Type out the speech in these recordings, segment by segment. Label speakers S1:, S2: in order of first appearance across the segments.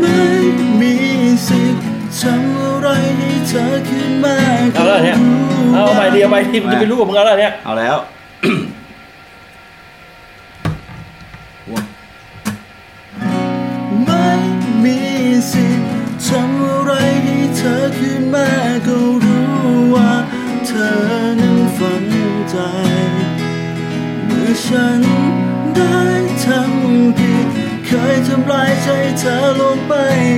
S1: ไม่มีสิทธิ์ทำอะไรให้เธอขึ้นมา
S2: เอาแล้วเนี่ยเอาไปดีเอาไปทีมจะไปรู้กับมึงเอาแล้วเนี่ย
S1: เอาแล้วไม่มีสิทธิ์ทำอะไรให้เธอขึ้นมาก็รู้ว่า เธอนั้นฝันใจ เมื่อฉันได้ทำผิดเคย ทำลายใจเธอลงไป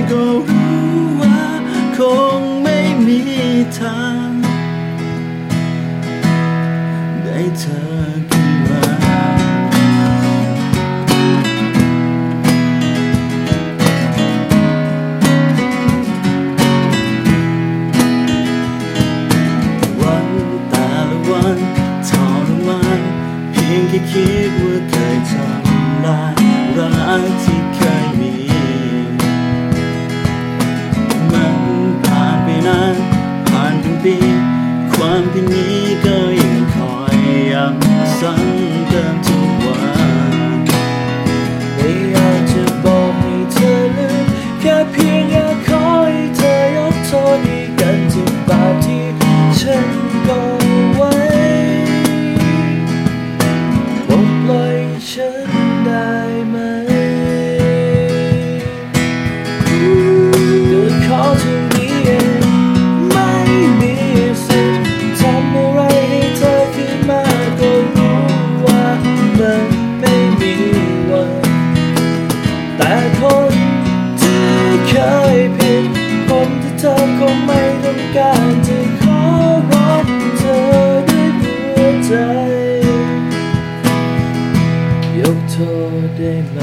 S1: ก็รู้ว่าคงไม่มีทางได้เธอขึ้นมาวันแต่ละวันทรมานเพียงแค่คิดว่าเคยทำลายรักที่ ค
S3: แต่คนที่เคยผิด คนที่เธอคงไม่ต้องการจะขอรักเธอด้วยหัวใจ ยกโทษได้ไหม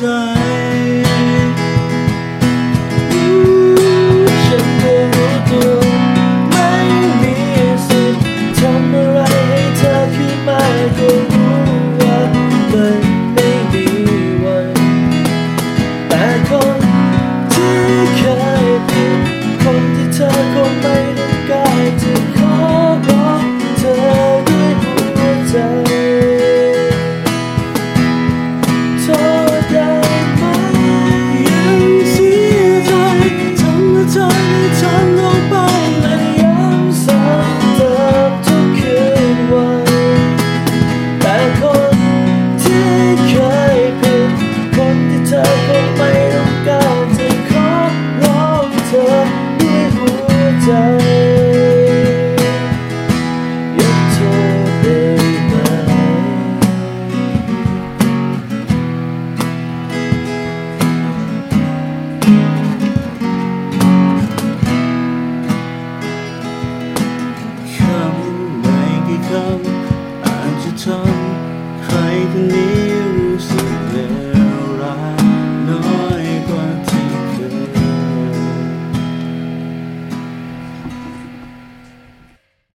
S3: time.